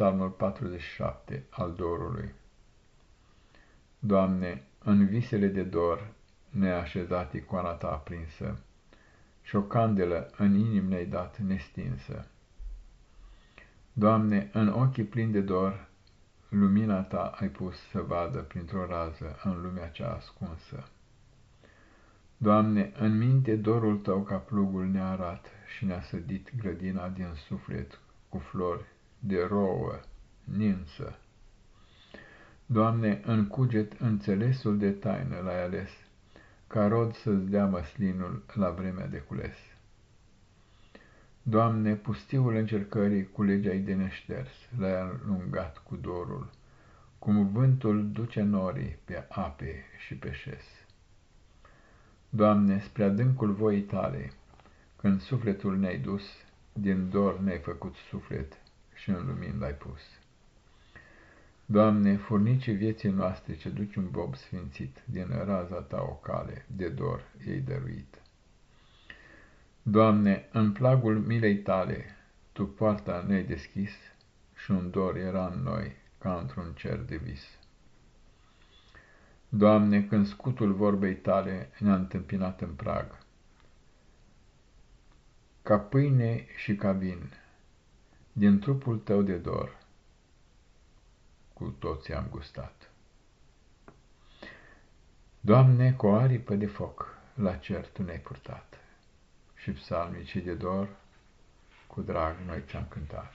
Psalmul 47 al dorului. Doamne, în visele de dor neașezat icoana Ta aprinsă, și o candelă în inim ne-ai dat nestinsă. Doamne, în ochii plini de dor, lumina Ta ai pus să vadă printr-o rază în lumea cea ascunsă. Doamne, în minte dorul Tău ca plugul ne arat și ne-a sădit grădina din suflet cu flori de rouă, ninsă. Doamne, în cuget înțelesul de taină l-ai ales, ca rod să-ți dea măslinul la vremea de cules. Doamne, pustiul încercării cu legea de neșters, l-ai alungat cu dorul, cum vântul duce norii pe ape și pe șes. Doamne, spre adâncul voii tale, când sufletul ne-ai dus, din dor ne-ai făcut suflet și în lumină l-ai pus. Doamne, furnicii vieții noastre ce duci un bob sfințit, din raza ta o cale de dor ei dăruit. Doamne, în plagul milei tale, Tu poarta ne-ai deschis și un dor era în noi ca într-un cer de vis. Doamne, când scutul vorbei tale ne-a întâmpinat în prag, ca pâine și ca vin, din trupul tău de dor, cu toții am gustat. Doamne, cu o aripă de foc la cer Tu ne-ai purtat și psalmicii de dor cu drag noi ți-am cântat.